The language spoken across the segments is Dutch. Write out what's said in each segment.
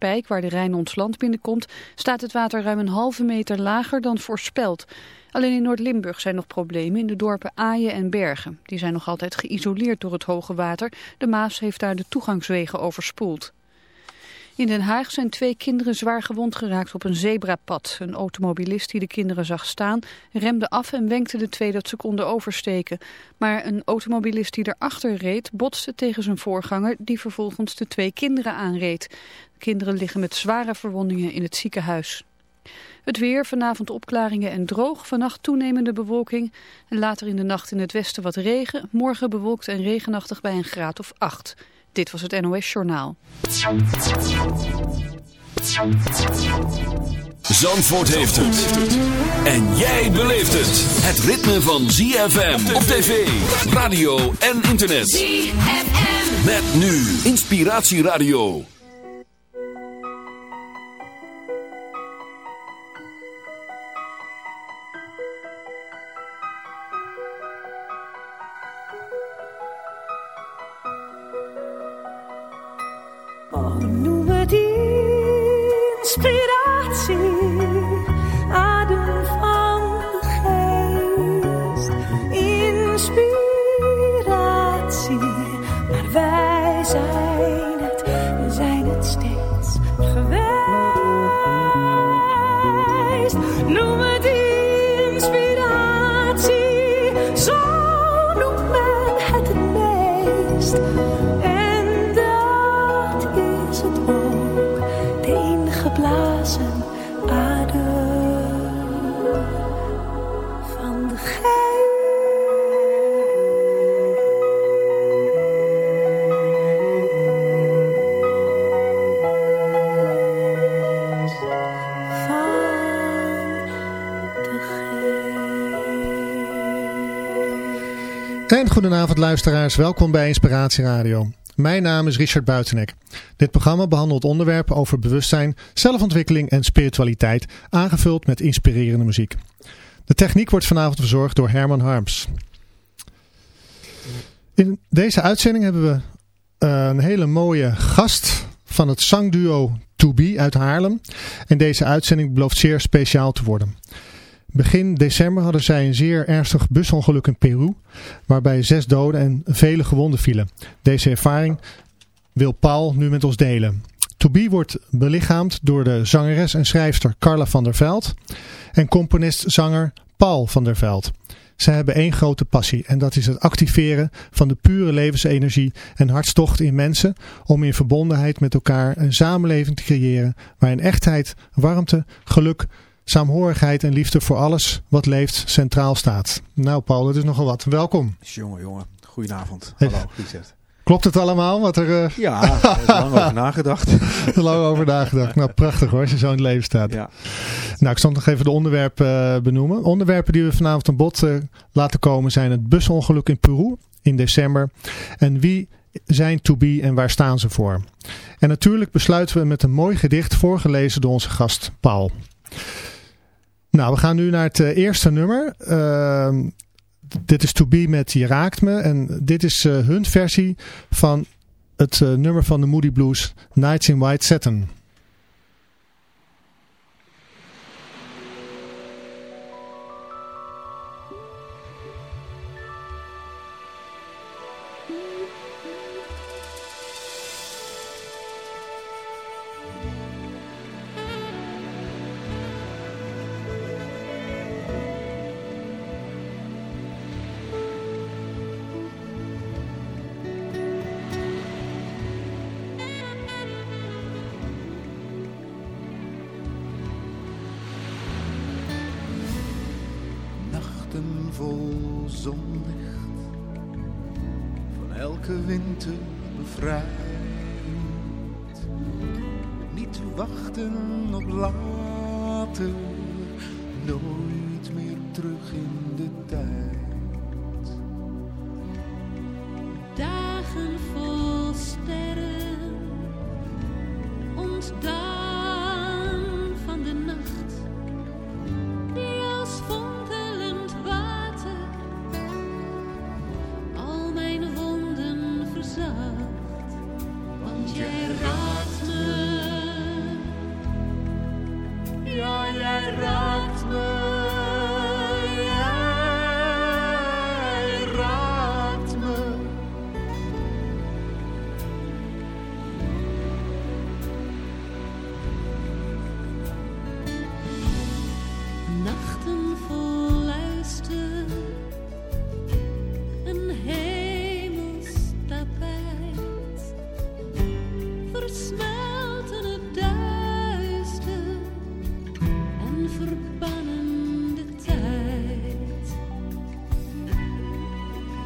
Waar de Rijn ons land binnenkomt, staat het water ruim een halve meter lager dan voorspeld. Alleen in Noord-Limburg zijn nog problemen in de dorpen Aaien en Bergen. Die zijn nog altijd geïsoleerd door het hoge water. De Maas heeft daar de toegangswegen overspoeld. In Den Haag zijn twee kinderen zwaar gewond geraakt op een zebrapad. Een automobilist die de kinderen zag staan remde af en wenkte de twee dat ze konden oversteken. Maar een automobilist die erachter reed botste tegen zijn voorganger die vervolgens de twee kinderen aanreed. De kinderen liggen met zware verwondingen in het ziekenhuis. Het weer, vanavond opklaringen en droog, vannacht toenemende bewolking. En later in de nacht in het westen wat regen, morgen bewolkt en regenachtig bij een graad of 8. Dit was het NOS Journaal. Zandvoort heeft het. En jij beleeft het. Het ritme van ZFM op tv, radio en internet. ZFM. Met nu Inspiratieradio. Speed up. En goedenavond luisteraars, welkom bij Inspiratie Radio. Mijn naam is Richard Buitenek. Dit programma behandelt onderwerpen over bewustzijn, zelfontwikkeling en spiritualiteit, aangevuld met inspirerende muziek. De techniek wordt vanavond verzorgd door Herman Harms. In deze uitzending hebben we eh, een hele mooie gast van het zangduo To Be uit Haarlem. En deze uitzending belooft zeer speciaal te worden. Begin december hadden zij een zeer ernstig busongeluk in Peru, waarbij zes doden en vele gewonden vielen. Deze ervaring wil Paul nu met ons delen. To Be wordt belichaamd door de zangeres en schrijfster Carla van der Veld en componist-zanger Paul van der Veld. Zij hebben één grote passie en dat is het activeren van de pure levensenergie en hartstocht in mensen om in verbondenheid met elkaar een samenleving te creëren waarin echtheid, warmte, geluk, saamhorigheid en liefde voor alles wat leeft centraal staat. Nou Paul, dat is nogal wat. Welkom. Jongen, jongen. Goedenavond. Hallo, Richard. Klopt het allemaal? Wat er, uh... Ja, er is lang over nagedacht. lang over nagedacht. Nou, prachtig hoor, als je zo in het leven staat. Ja. Nou, ik zal nog even de onderwerpen uh, benoemen. Onderwerpen die we vanavond aan bod uh, laten komen zijn het busongeluk in Peru in december. En wie zijn To Be en waar staan ze voor? En natuurlijk besluiten we met een mooi gedicht voorgelezen door onze gast Paul. Nou, we gaan nu naar het eh, eerste nummer. Uh, dit is To Be met Je Raakt Me. En dit is uh, hun versie van het uh, nummer van de Moody Blues, Nights in White Satin.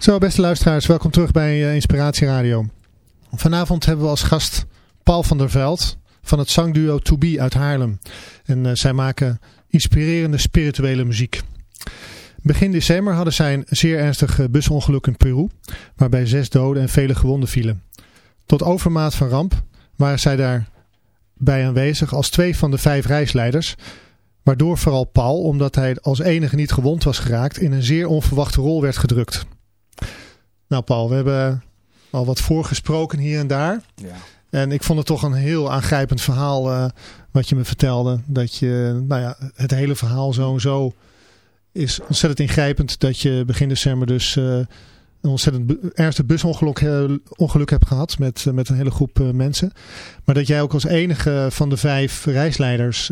beste luisteraars, welkom terug bij uh, Inspiratie Radio. Vanavond hebben we als gast Paul van der Veld van het zangduo To Be uit Haarlem. En uh, zij maken inspirerende spirituele muziek. Begin december hadden zij een zeer ernstig busongeluk in Peru, waarbij zes doden en vele gewonden vielen. Tot overmaat van ramp waren zij daarbij aanwezig als twee van de vijf reisleiders, waardoor vooral Paul, omdat hij als enige niet gewond was geraakt, in een zeer onverwachte rol werd gedrukt. Nou Paul, we hebben al wat voorgesproken hier en daar. Ja. En ik vond het toch een heel aangrijpend verhaal uh, wat je me vertelde. Dat je, nou ja, het hele verhaal zo en zo is ontzettend ingrijpend. Dat je begin december dus uh, een ontzettend ernstig busongeluk uh, ongeluk hebt gehad met, met een hele groep mensen. Maar dat jij ook als enige van de vijf reisleiders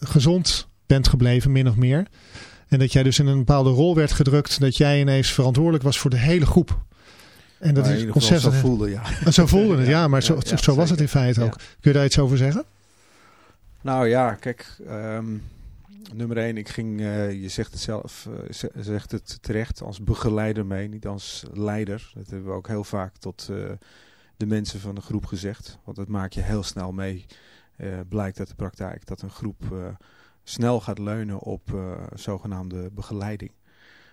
gezond bent gebleven, min of meer. En dat jij dus in een bepaalde rol werd gedrukt. Dat jij ineens verantwoordelijk was voor de hele groep. En dat is ontzettend. Zo voelde, ja. Zo voelde het, ja. Maar zo, zo was het in feite ook. Kun je daar iets over zeggen? Nou ja, kijk, ehm, nummer één, ik ging, uh, je zegt het zelf, uh, zegt het terecht, als begeleider mee, niet als leider. Dat hebben we ook heel vaak tot uh, de mensen van de groep gezegd. Want dat maak je heel snel mee, blijkt uit de praktijk, dat een groep snel gaat leunen op zogenaamde begeleiding.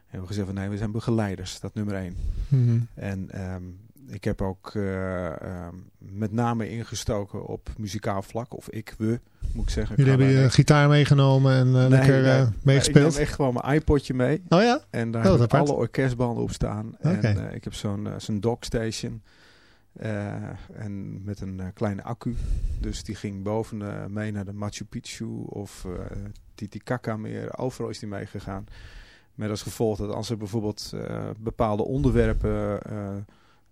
En we gezegd van nee, we zijn begeleiders, dat nummer één. Mm -hmm. En um, ik heb ook uh, uh, met name ingestoken op muzikaal vlak. Of ik, we, moet ik zeggen. Jullie hebben je gitaar meegenomen en uh, nee, neer nee, meegespeeld? ik neem echt gewoon mijn iPodje mee. Oh ja? En daar oh, heb alle orkestbanden op staan. Okay. En ik heb zo'n zo'n dockstation. En met een kleine accu. Dus die ging boven mee naar de Machu Picchu of Titicaca meer. Overal is die meegegaan. Met als gevolg dat als er bijvoorbeeld bepaalde onderwerpen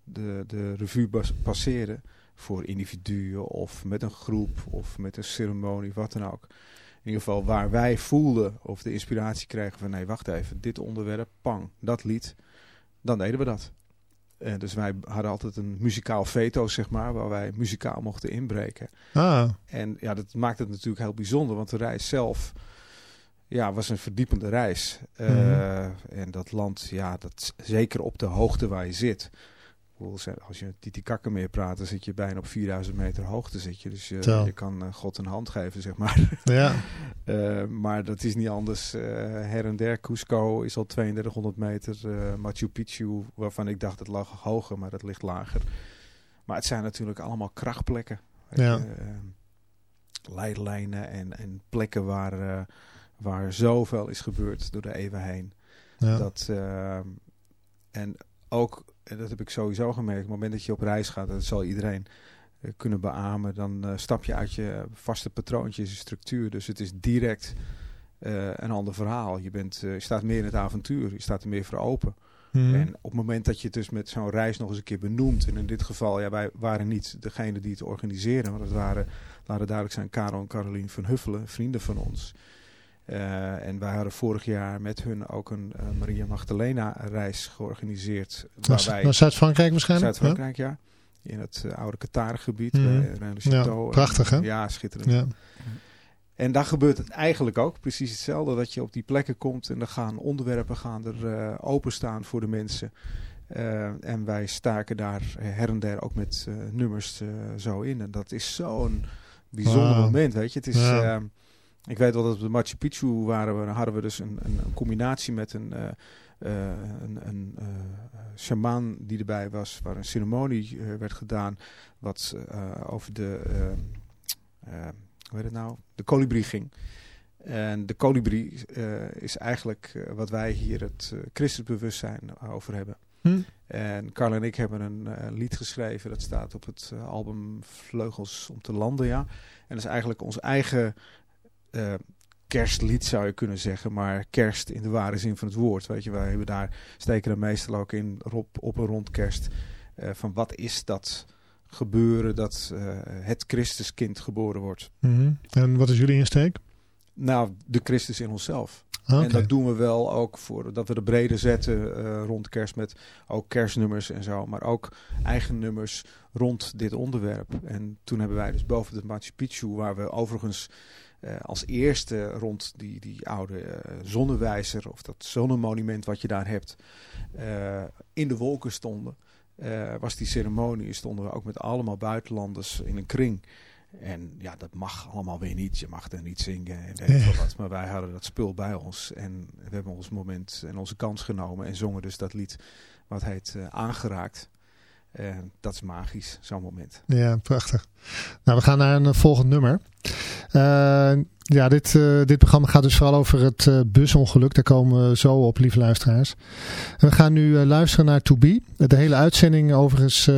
de, de revue passeren voor individuen of met een groep of met een ceremonie, wat dan ook. In ieder geval waar wij voelden of de inspiratie kregen van nee, wacht even, dit onderwerp, pang, dat lied, dan deden we dat. En dus wij hadden altijd een muzikaal veto, zeg maar, waar wij muzikaal mochten inbreken. Ah. En ja, dat maakt het natuurlijk heel bijzonder, want de reis zelf ja, was een verdiepende reis. Mm -hmm. uh, en dat land, ja, dat zeker op de hoogte waar je zit, als je Titicaca meer praat, dan zit je bijna op 4000 meter hoogte. Zit je. Dus je, je kan uh, God een hand geven, zeg maar. Ja. uh, maar dat is niet anders. Uh, her en der, Cusco is al 3200 meter. Machu Picchu, waarvan ik dacht het lag hoger, maar dat ligt lager. Maar het zijn natuurlijk allemaal krachtplekken. Ja. leidlijnen en, en plekken waar, waar zoveel is gebeurd door de eeuwen heen. Ja. Dat, en ook en dat heb ik sowieso gemerkt, op het moment dat je op reis gaat, dat zal iedereen uh, kunnen beamen, dan uh, stap je uit je vaste patroontjes en structuur. Dus het is direct uh, een ander verhaal. Je, bent, je staat meer in het avontuur, je staat er meer voor open. Mm. En op het moment dat je het dus met zo'n reis nog eens een keer benoemt, en in dit geval, ja, wij waren niet degene die het organiseren, maar dat waren, laten duidelijk zijn, Karel en Carolien van Huffelen, vrienden van ons. Uh, en wij hadden vorig jaar met hun ook een uh, Maria Magdalena reis georganiseerd. Naar Zuid-Frankrijk waarschijnlijk? Zuid-Frankrijk, ja. ja. In het uh, oude Qatar-gebied. Mm. Ja, prachtig hè? ja, schitterend. Ja. En daar gebeurt het eigenlijk ook precies hetzelfde. Dat je op die plekken komt en dan gaan onderwerpen gaan er openstaan voor de mensen. en wij staken daar her en der ook met nummers zo in. En dat is zo'n bijzonder wow. moment, weet je. Het is... Ja. Ik weet wel dat op de Machu Picchu waren we, hadden we dus een, een, een combinatie met een, uh, uh, een, een uh, shamaan die erbij was, waar een ceremonie werd gedaan, wat over de, hoe heet het nou, de kolibrie ging. En de kolibrie is eigenlijk wat wij hier het christelijk over hebben. Hm? En Carl en ik hebben een lied geschreven, dat staat op het album Vleugels om te landen, ja. En dat is eigenlijk ons eigen uh, kerstlied zou je kunnen zeggen, maar kerst in de ware zin van het woord. Weet je, wij hebben daar, steken er meestal ook in op, op een rond kerst uh, van wat is dat gebeuren dat uh, het Christuskind geboren wordt. Mm -hmm. En wat is jullie insteek? Nou, de Christus in onszelf. Okay. En dat doen we wel ook voor dat we de brede zetten uh, rond kerst met ook kerstnummers en zo. Maar ook eigen nummers rond dit onderwerp. En toen hebben wij dus boven de Machu Picchu, waar we overigens uh, als eerste rond die, die oude uh, zonnewijzer of dat zonnemonument wat je daar hebt, uh, in de wolken stonden. was die ceremonie, stonden we ook met allemaal buitenlanders in een kring. En ja, dat mag allemaal weer niet. Je mag er niet zingen en weet wat. Maar wij hadden dat spul bij ons. En we hebben ons moment en onze kans genomen. En zongen dus dat lied wat heet Aangeraakt. En dat is magisch, zo'n moment. Ja, prachtig. Nou, we gaan naar een volgend nummer. Uh, ja, dit, uh, dit programma gaat dus vooral over het uh, busongeluk. Daar komen we zo op, lieve luisteraars. En we gaan nu luisteren naar To Be. De hele uitzending overigens...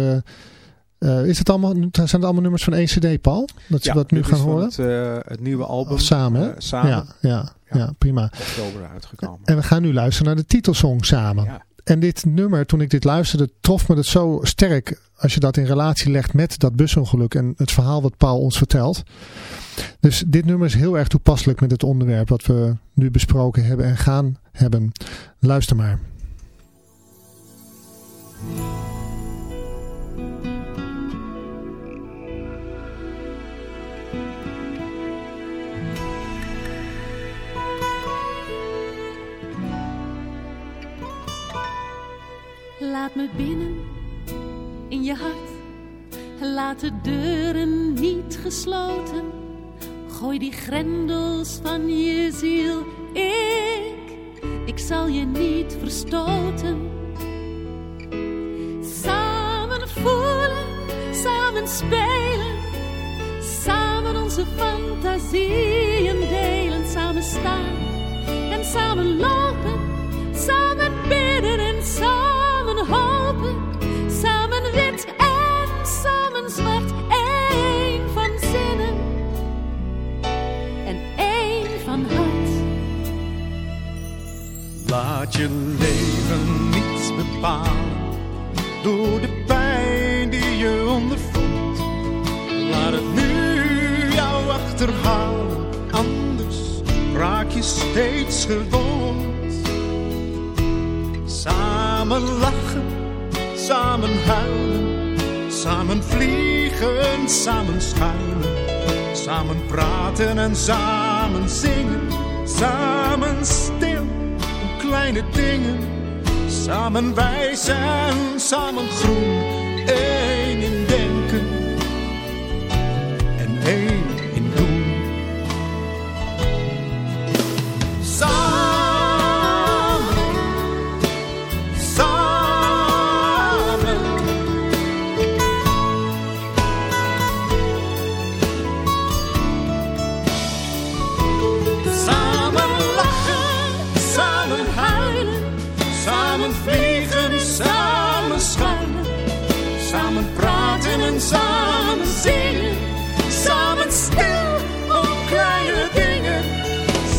is het allemaal, zijn het allemaal nummers van één cd, Paul? Dat ze ja, wat nu gaan horen? Het, het nieuwe album. Of samen, hè? samen. Ja, ja, ja, ja, prima. Oktober uitgekomen. En we gaan nu luisteren naar de titelsong samen. Ja. En dit nummer, toen ik dit luisterde, trof me het zo sterk als je dat in relatie legt met dat busongeluk en het verhaal wat Paul ons vertelt. Dus dit nummer is heel erg toepasselijk met het onderwerp wat we nu besproken hebben en gaan hebben. Luister maar. Laat me binnen in je hart. Laat de deuren niet gesloten. Gooi die grendels van je ziel. Ik, ik zal je niet verstoten. Samen voelen, samen spelen. Samen onze fantasieën delen. Samen staan en samen lopen. Je leven niets bepalen door de pijn die je ondervoelt. Laat het nu jou achterhalen, anders raak je steeds gewond. Samen lachen, samen huilen, samen vliegen, samen schuilen. Samen praten en samen zingen, samen kleine dingen. Samen wijs en samen groen, één en samen zingen, samen stil om kleine dingen.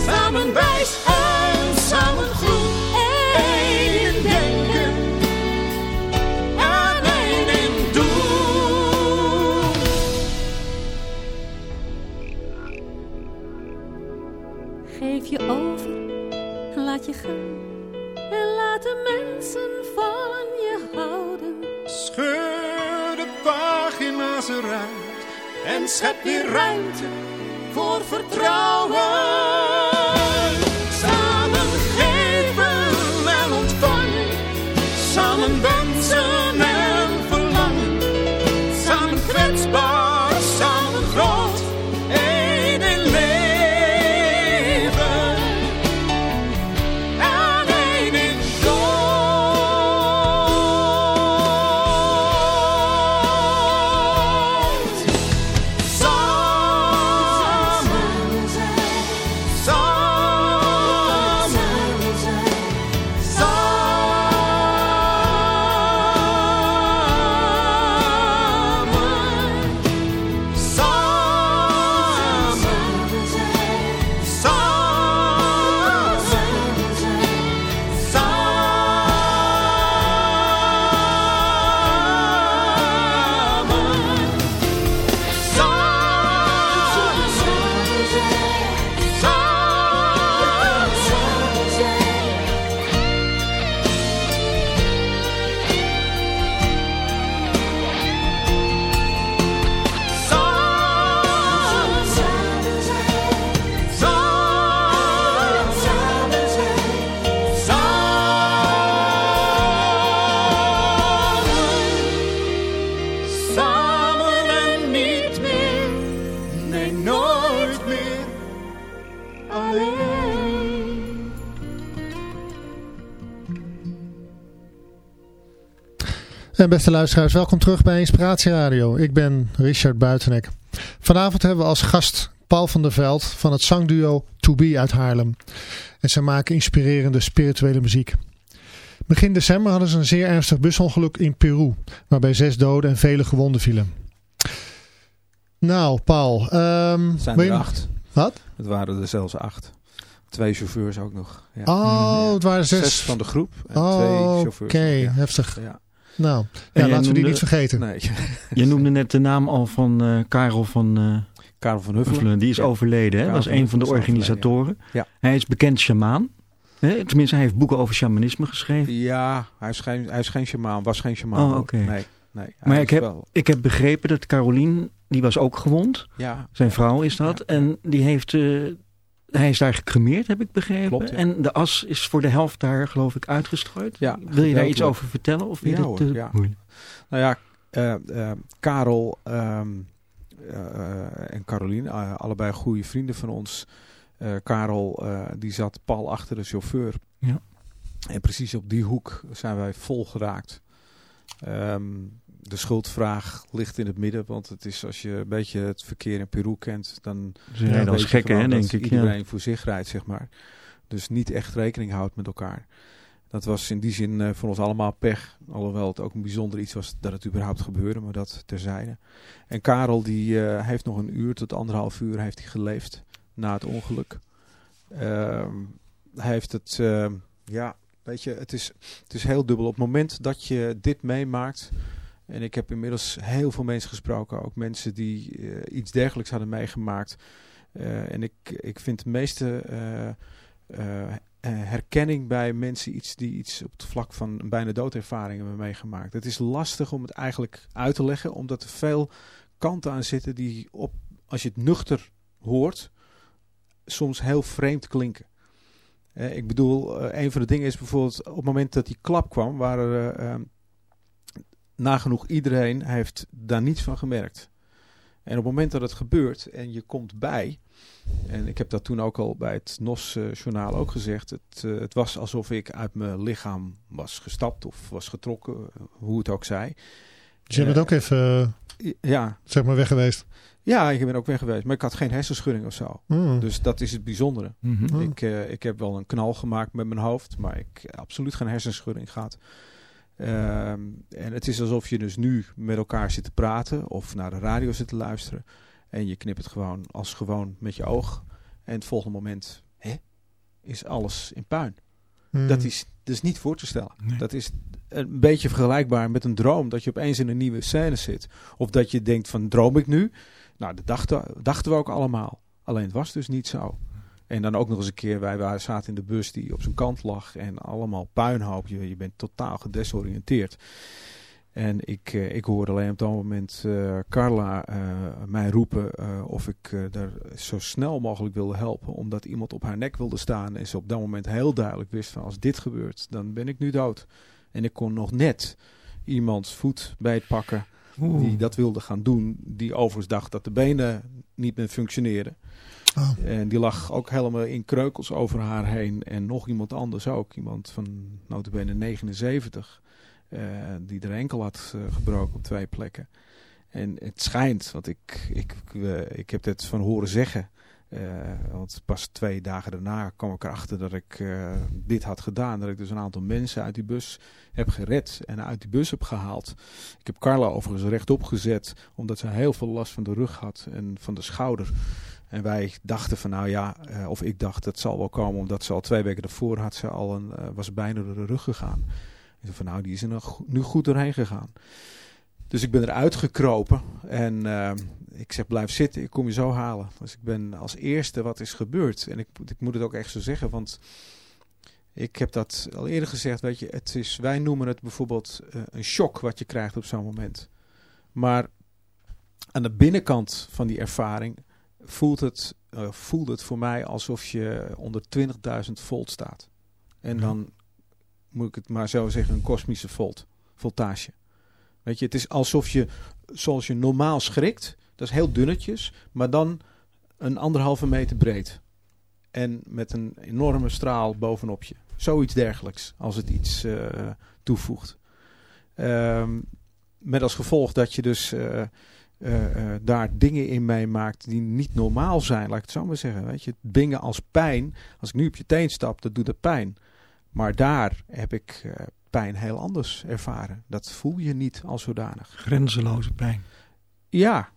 Samen wijs en samen groen, één in denken en één in doen. Geef je over, laat je gaan. En laat de mensen van en schep weer ruimte voor vertrouwen. En beste luisteraars, welkom terug bij Inspiratie Radio. Ik ben Richard Buitenek. Vanavond hebben we als gast Paul van der Veld van het zangduo To Be uit Haarlem. En zij maken inspirerende spirituele muziek. Begin december hadden ze een zeer ernstig busongeluk in Peru, waarbij zes doden en vele gewonden vielen. Nou, Paul. ehm, zijn er acht. Wat? Het waren er zelfs acht. Twee chauffeurs ook nog. Ja. Oh, het waren zes. Zes van de groep en Oh, twee Oké, chauffeurs. Ja. heftig. Ja. Nou, ja, laten we die niet vergeten. Nee, Je noemde net de naam al van eh, Karel van eh, Karel van Huffelen. Huffelen. Die is Ja. overleden. Hè? Dat is van een van de organisatoren. Ja. Hij is bekend shamaan. Hè? Tenminste, hij heeft boeken over shamanisme geschreven. Ja, hij is geen, hij is geen shamaan. Was geen shamaan. Oh, oké. Nee, nee. Maar ik heb- wel- Ik heb begrepen dat Carolien, die was ook gewond. ja, Zijn vrouw is dat. Ja. En die heeft eh, hij is daar gecremeerd, heb ik begrepen. Klopt, ja. En de as is voor de helft daar, geloof ik, uitgestrooid. Ja, Wil je daar iets over vertellen? Of Ja, hoor, ja. moeilijk? Nou ja, eh, eh, Karel ehm, eh, en Carolien, eh, allebei goede vrienden van ons. Karel die zat pal achter de chauffeur. Ja. En precies op die hoek zijn wij vol geraakt. Ehm, de schuldvraag ligt in het midden, want het is als je een beetje het verkeer in Peru kent, dan Ze rijden als gekken, hè, denk ik. Iedereen Ja. voor zich rijdt, zeg maar. Dus niet echt rekening houdt met elkaar. Dat was in die zin eh, voor ons allemaal pech. Alhoewel het ook een bijzonder iets was dat het überhaupt gebeurde, maar dat terzijde. En Karel die eh, heeft nog een uur tot anderhalf uur heeft hij geleefd na het ongeluk. Ehm, hij heeft het, ehm, ja, weet je, het is, het is heel dubbel. Op het moment dat je dit meemaakt, en ik heb inmiddels heel veel mensen gesproken, ook mensen die eh, iets dergelijks hadden meegemaakt. Eh, en ik, ik vind de meeste eh, herkenning bij mensen iets die iets op het vlak van een bijna doodervaring hebben meegemaakt. Het is lastig om het eigenlijk uit te leggen, omdat er veel kanten aan zitten die op, als je het nuchter hoort, soms heel vreemd klinken. Ik bedoel, een van de dingen is bijvoorbeeld op het moment dat die klap kwam, waren nagenoeg iedereen heeft daar niets van gemerkt. En op het moment dat het gebeurt en je komt bij, en ik heb dat toen ook al bij het NOS-journaal ook gezegd, het, eh, het was alsof ik uit mijn lichaam was gestapt of was getrokken, eh, hoe het ook zij. Dus je bent Eh, ook even, eh, Ja, zeg maar, weg geweest. ja, ik ben ook weg geweest, maar ik had geen hersenschudding of zo. Hmm. Dus dat is het bijzondere. Mhm. Oh. Ik, eh, ik heb wel een knal gemaakt met mijn hoofd, maar ik heb absoluut geen hersenschudding gehad. Ehm, en het is alsof je dus nu met elkaar zit te praten of naar de radio zit te luisteren. En je knipt het gewoon als gewoon met je oog. En het volgende moment hè, is alles in puin. Hmm. Dat is dus niet voor te stellen. Nee. Dat is een beetje vergelijkbaar met een droom. Dat je opeens in een nieuwe scène zit. Of dat je denkt van droom ik nu? Nou, dat dachten, dachten we ook allemaal. Alleen het was dus niet zo. En dan ook nog eens een keer, wij waren, zaten in de bus die op zijn kant lag. En allemaal puinhoop. Je, je bent totaal gedesoriënteerd. En ik, eh, ik hoorde alleen op dat moment eh, Carla eh, mij roepen of ik daar zo snel mogelijk wilde helpen. Omdat iemand op haar nek wilde staan. En ze op dat moment heel duidelijk wist van als dit gebeurt, dan ben ik nu dood. En ik kon nog net iemands voet beetpakken Oeh. die dat wilde gaan doen. Die overigens dacht dat de benen niet meer functioneerden. En die lag ook helemaal in kreukels over haar heen. En nog iemand anders ook. Iemand van notabene 79. eh, die er enkel had eh, gebroken op twee plekken. En het schijnt, want ik, ik, eh, ik heb dit van horen zeggen. eh, want pas twee dagen daarna kwam ik erachter dat ik eh, dit had gedaan. Dat ik dus een aantal mensen uit die bus heb gered en uit die bus heb gehaald. Ik heb Carla overigens rechtop gezet, omdat ze heel veel last van de rug had en van de schouder. En wij dachten van nou ja, eh, of ik dacht dat zal wel komen, omdat ze al twee weken daarvoor had ze al een, eh, was bijna door de rug gegaan. Van nou, die is er nu goed doorheen gegaan. Dus ik ben eruit gekropen en eh, ik zeg blijf zitten, ik kom je zo halen. Dus ik ben als eerste wat is gebeurd. En ik, ik moet het ook echt zo zeggen, want ik heb dat al eerder gezegd, weet je, het is, wij noemen het bijvoorbeeld een shock wat je krijgt op zo'n moment. Maar aan de binnenkant van die ervaring voelt het, voelt het voor mij alsof je onder 20.000 volt staat. En Ja. dan moet ik het maar zo zeggen, een kosmische volt, voltage. Weet je, het is alsof je, zoals je normaal schrikt, dat is heel dunnetjes, maar dan een anderhalve meter breed. En met een enorme straal bovenop je. Zoiets dergelijks, als het iets eh, toevoegt. Ehm, met als gevolg dat je dus eh, eh, eh, daar dingen in meemaakt die niet normaal zijn, laat ik het zo maar zeggen. Weet je, dingen als pijn. Als ik nu op je teen stap, dat doet dat pijn. Maar daar heb ik eh, pijn heel anders ervaren. Dat voel je niet als zodanig. Grenzeloze pijn. Ja,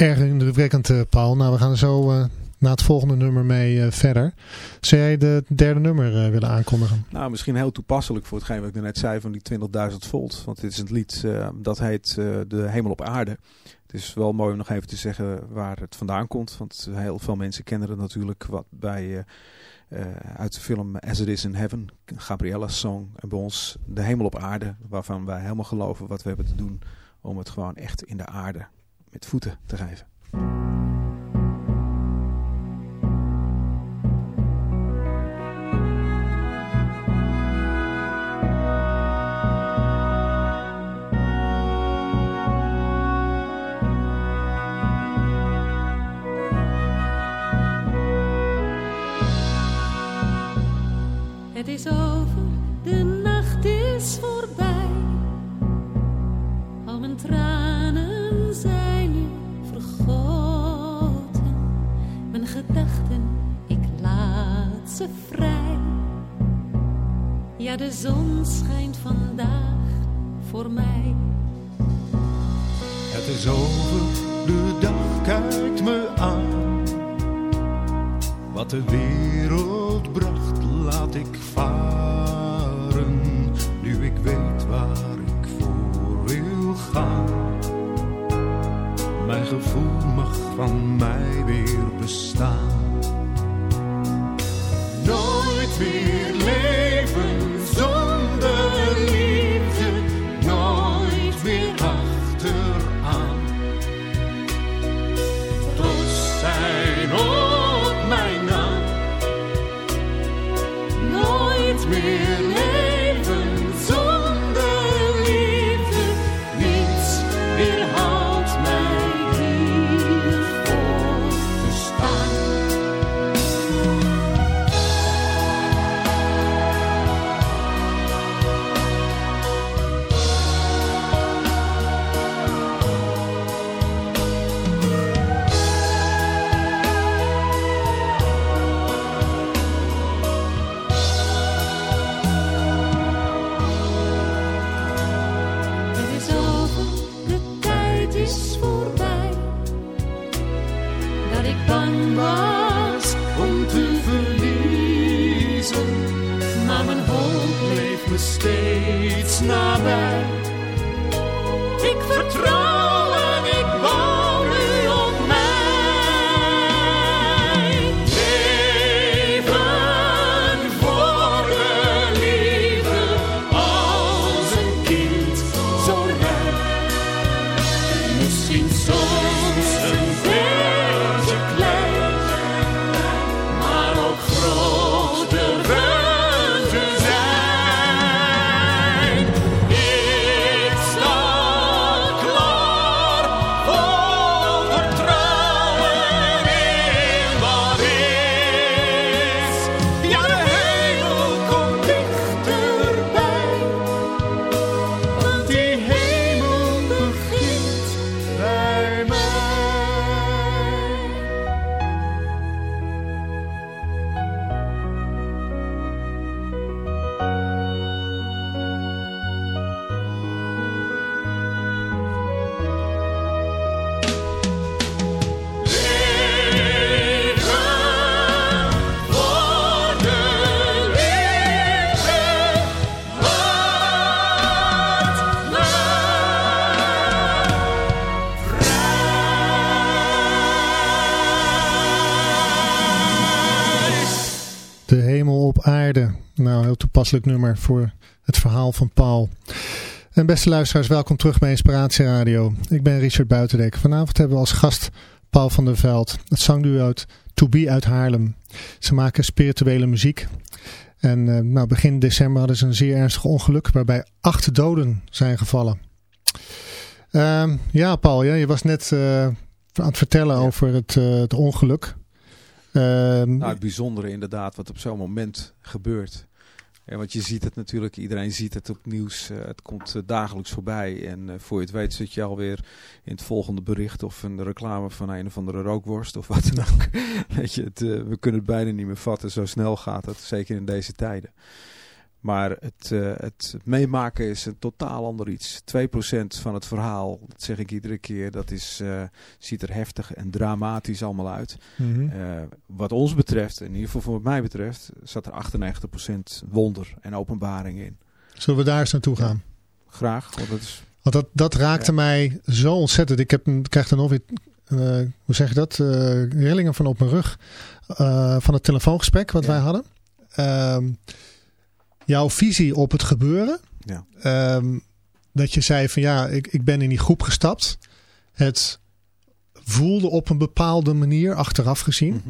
Erg indrukwekkend, Paul. Nou, we gaan er zo naar het volgende nummer mee eh, verder. Zou jij de derde nummer eh, willen aankondigen? Nou, misschien heel toepasselijk voor hetgeen wat ik net zei van die 20.000 volt. Want dit is een lied eh, dat heet De Hemel op Aarde. Het is wel mooi om nog even te zeggen waar het vandaan komt. Want heel veel mensen kennen het natuurlijk wat bij, uit de film As It Is in Heaven. Gabriella's song. En bij ons De Hemel op Aarde. Waarvan wij helemaal geloven wat we hebben te doen om het gewoon echt in de aarde met voeten te geven. Het is over, de nacht is voorbij. Al mijn tranen zijn nu vergoten. Mijn gedachten, ik laat ze vrij. Ja, de zon schijnt vandaag voor mij. Het is over, de dag kijkt me aan. Wat de wereld bracht, laat ik varen. Nu ik weet waar ik voor wil gaan. Mijn gevoel mag van mij weer bestaan. Nooit meer leven toepasselijk nummer voor het verhaal van Paul. En beste luisteraars, welkom terug bij Inspiratie Radio. Ik ben Richard Buitendek. Vanavond hebben we als gast Paul van der Veld, het zangduo uit To Be uit Haarlem. Ze maken spirituele muziek. En eh, nou, begin december hadden ze een zeer ernstig ongeluk waarbij acht doden zijn gevallen. Ehm, ja, Paul, ja, je was net eh, aan het vertellen Ja. over het, eh, het ongeluk. Ehm, Nou, het bijzondere inderdaad wat op zo'n moment gebeurt. Want je ziet het natuurlijk, iedereen ziet het op nieuws. eh, het komt eh, dagelijks voorbij. En eh, voor je het weet zit je alweer in het volgende bericht of een reclame van een of andere rookworst of wat dan ook. Weet je, het, we kunnen het bijna niet meer vatten. Zo snel gaat het, zeker in deze tijden. Maar het, eh, het meemaken is een totaal ander iets. 2% van het verhaal, dat zeg ik iedere keer, dat is, eh, ziet er heftig en dramatisch allemaal uit. mhm. Eh, wat ons betreft, in ieder geval voor wat mij betreft, zat er 98% wonder en openbaring in. Zullen we daar eens naartoe gaan? Graag, want dat is... Want dat, dat raakte Ja. mij zo ontzettend. Ik heb, een- krijg dan nog weer, hoe zeg je dat, eh rillingen van op mijn rug. van het telefoongesprek wat Ja. wij hadden. Ehm, jouw visie op het gebeuren. Ja. Ehm, dat je zei van ja, ik, ik ben in die groep gestapt. Het voelde op een bepaalde manier, achteraf gezien. Mhm.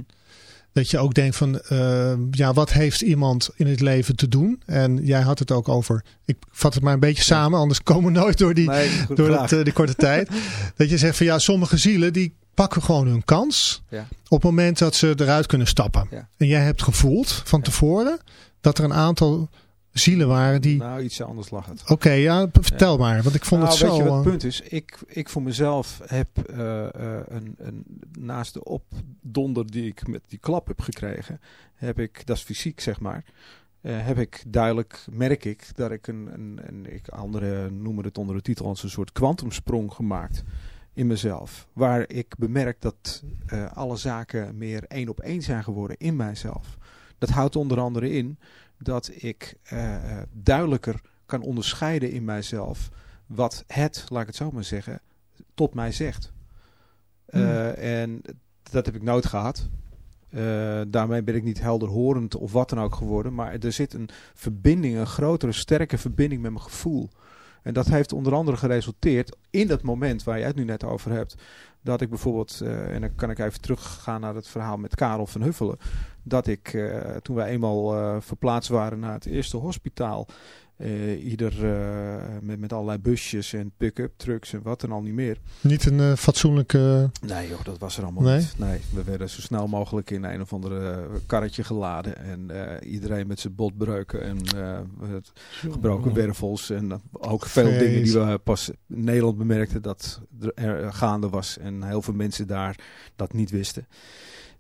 Dat je ook denkt van, eh, ja, wat heeft iemand in het leven te doen? En jij had het ook over, ik vat het maar een beetje samen, anders komen we nooit door die, Nee, door dat, eh, die korte tijd. Dat je zegt van, ja, sommige zielen die pakken gewoon hun kans Ja. op het moment dat ze eruit kunnen stappen. Ja. En jij hebt gevoeld van tevoren dat er een aantal zielen waren die... Nou, iets anders lag het. Oké, ja, vertel maar, want ik vond nou, het zo... weet je wat eh, het punt is? Ik, ik voor mezelf heb eh, eh, een, een, naast de opdonder die ik met die klap heb gekregen, heb ik, dat is fysiek zeg maar, eh, heb ik duidelijk, merk ik, dat ik een, een, een ik, anderen noemen het onder de titel als een soort kwantumsprong gemaakt in mezelf. Waar ik bemerk dat eh, alle zaken meer één op één zijn geworden in mijzelf. Dat houdt onder andere in dat ik eh, eh, duidelijker kan onderscheiden in mijzelf wat het, laat ik het zo maar zeggen, tot mij zegt. Eh, en dat heb ik nooit gehad. Eh, daarmee ben ik niet helderhorend of wat dan ook geworden. Maar er zit een verbinding, een grotere, sterke verbinding met mijn gevoel. En dat heeft onder andere geresulteerd in dat moment waar jij het nu net over hebt. Dat ik bijvoorbeeld, eh, en dan kan ik even teruggaan naar het verhaal met Karel van Huffelen. Dat ik, eh, toen wij eenmaal eh, verplaatst waren naar het eerste hospitaal. Eh, ieder eh, met, met allerlei busjes en pick-up trucks en wat dan al niet meer. Niet een eh, fatsoenlijke... Nee joh, dat was er allemaal Nee? niet. Nee, we werden zo snel mogelijk in een of andere karretje geladen. En eh, iedereen met zijn botbreuken en eh, het gebroken wervels. En ook veel Vrees. dingen die we pas in Nederland bemerkten dat er er gaande was. En heel veel mensen daar dat niet wisten.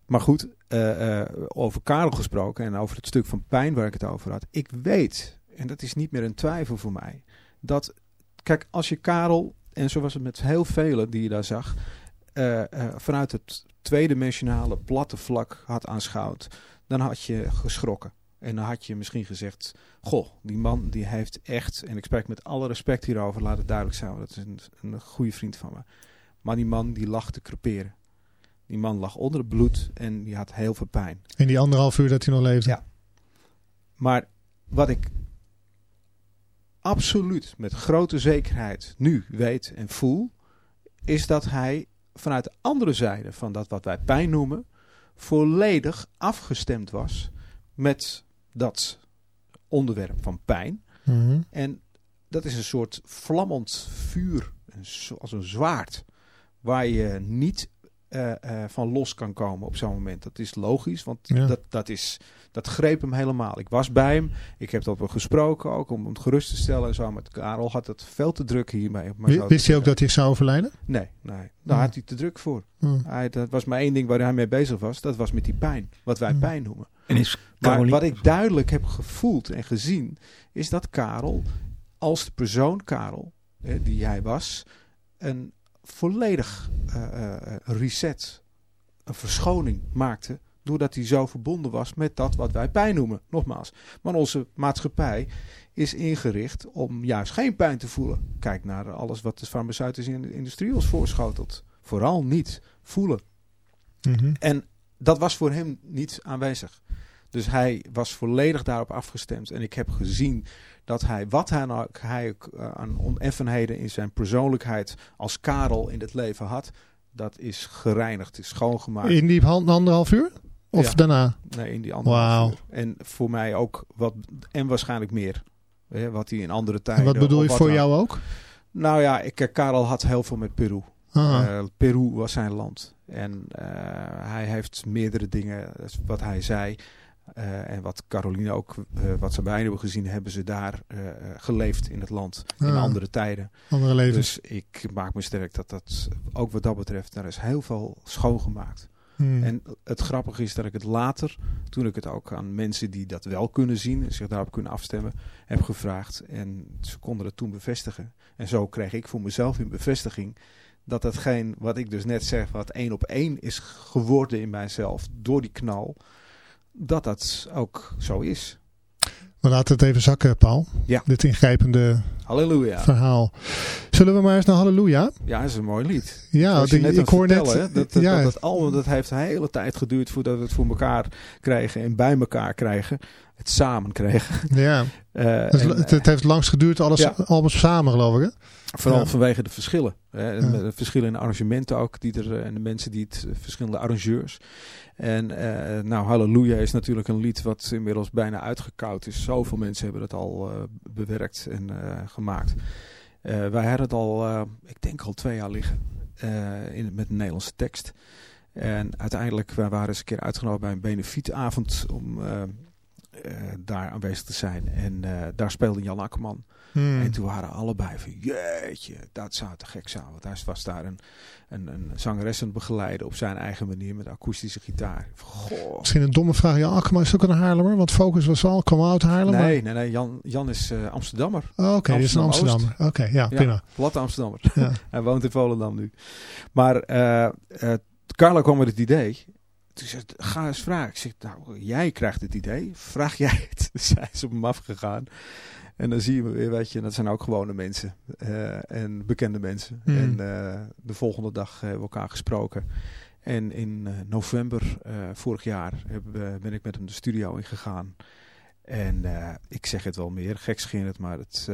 Maar goed, eh, eh, over Karel gesproken en over het stuk van pijn waar ik het over had. Ik weet, en dat is niet meer een twijfel voor mij, dat, kijk, als je Karel, en zo was het met heel velen die je daar zag, eh, eh, vanuit het tweedimensionale platte vlak had aanschouwd, dan had je geschrokken. En dan had je misschien gezegd, goh, die man die heeft echt, en ik spreek met alle respect hierover, laat het duidelijk zijn, want dat is een, een goede vriend van me. Maar die man die lag te creperen. Die man lag onder het bloed en die had heel veel pijn. In die anderhalf uur dat hij nog leefde. Ja. Maar wat ik absoluut met grote zekerheid nu weet en voel, is dat hij vanuit de andere zijde van dat wat wij pijn noemen, volledig afgestemd was met dat onderwerp van pijn. Mhm. En dat is een soort vlammend vuur, als een zwaard, waar je niet eh, eh, van los kan komen op zo'n moment. Dat is logisch, want Ja. dat, dat, is, dat greep hem helemaal. Ik was bij hem, ik heb dat hem gesproken ook om hem gerust te stellen en zo. Maar Karel had het veel te druk hiermee. maar Wist hij ook zeggen. dat hij zou overlijden? Nee, nee, daar Hmm. had hij te druk voor. Hij, dat was maar één ding waar hij mee bezig was. Dat was met die pijn, wat wij pijn noemen. En is Maar wat ik duidelijk heb gevoeld en gezien, is dat Karel, als de persoon Karel, hè, die hij was, een volledig eh, reset, een verschoning maakte. Doordat hij zo verbonden was met dat wat wij pijn noemen. Nogmaals. Maar onze maatschappij is ingericht om juist geen pijn te voelen. Kijk naar alles wat de farmaceutische industrie ons voorschotelt. Vooral niet voelen. Mhm. En dat was voor hem niet aanwezig. Dus hij was volledig daarop afgestemd. En ik heb gezien dat hij, wat hij, nou, hij ook, eh, aan oneffenheden in zijn persoonlijkheid als Karel in het leven had, dat is gereinigd, is schoongemaakt. In die hand- anderhalf uur? Of Ja. daarna? Nee, in die andere Wauw. uur. En voor mij ook wat, en waarschijnlijk meer. Hè, wat hij in andere tijden. En wat bedoel je wat voor jou ook? Nou ja, ik, eh, Karel had heel veel met Peru. Eh, Peru was zijn land. En hij heeft meerdere dingen, wat hij zei. Eh, en wat Caroline ook, eh, wat ze bij hebben gezien, hebben ze daar eh, geleefd in het land. In andere tijden. andere levens. Dus ik maak me sterk dat dat, ook wat dat betreft, er is heel veel schoongemaakt. Hmm. En het grappige is dat ik het later, toen ik het ook aan mensen die dat wel kunnen zien en zich daarop kunnen afstemmen, heb gevraagd. En ze konden het toen bevestigen. En zo kreeg ik voor mezelf een bevestiging dat hetgeen wat ik dus net zeg, wat één op één is geworden in mijzelf door die knal, dat dat ook zo is. We laten het even zakken, Paul. Ja. Dit ingrijpende Halleluja. verhaal. Zullen we maar eens naar Halleluja? Ja, dat is een mooi lied. Ja, die- net ik hoor net... dat, dat, ja, dat, dat album dat heeft een hele tijd geduurd voordat we het voor elkaar kregen en bij elkaar kregen. Het samen kregen. ja. Eh, Het, en, het, heeft langst geduurd, alles Ja. albums samen geloof ik hè? Vooral Ja. vanwege de verschillen. Hè, Ja. de verschillen in arrangementen ook. Die er, eh, en de mensen die het, eh, verschillende arrangeurs. En nou, Halleluja is natuurlijk een lied wat inmiddels bijna uitgekoud is. Zoveel mensen hebben het al bewerkt en gemaakt. Wij hadden het al, ik denk al twee jaar liggen. in, met een Nederlandse tekst. En uiteindelijk wij waren eens een keer uitgenodigd bij een benefietavond om daar aanwezig te zijn. En daar speelde Jan Akkerman. Hmm. En toen waren allebei van, jeetje, dat zou te gek zijn. Want hij was daar een, een, een zangeres aan begeleiden op zijn eigen manier met akoestische gitaar. Goh. Misschien een domme vraag. Jan Akkerman is ook een Haarlemmer? Want Focus was al, kwam uit Haarlem. Nee, nee, nee. Jan, Jan is uh, Amsterdammer. Oh, Oké, okay, is een Amsterdammer. Oké, ja, prima. Ja, platte Amsterdammer. Ja. hij woont in Volendam nu. Maar uh, uh, Carlo kwam met het idee. Toen zei ga eens vragen. Ik zeg, nou, jij krijgt het idee. Vraag jij het? Dus hij is op hem afgegaan. En dan zie je weer, weet je, dat zijn ook gewone mensen uh, en bekende mensen. Hmm. En uh, de volgende dag hebben we elkaar gesproken. En in uh, november vorig jaar heb, ben ik met hem de studio ingegaan. En ik zeg het wel meer, gekscherend, maar het,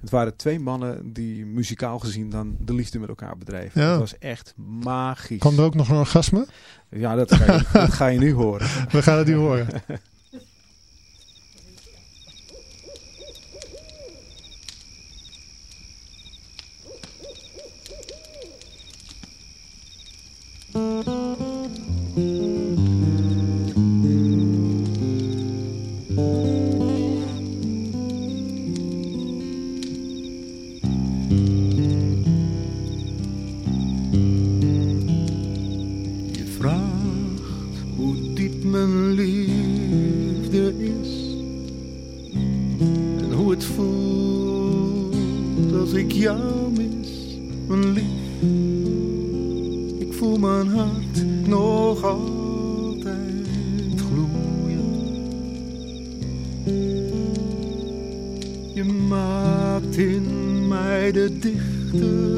het waren twee mannen die muzikaal gezien dan de liefde met elkaar bedreven. Ja. Het was echt magisch. Kwam er ook nog een orgasme? Ja, dat ga je, dat ga je nu horen. We gaan het nu horen. jou mis, mijn lief. Ik voel mijn hart nog altijd gloeien. Je maakt in mij de dichter.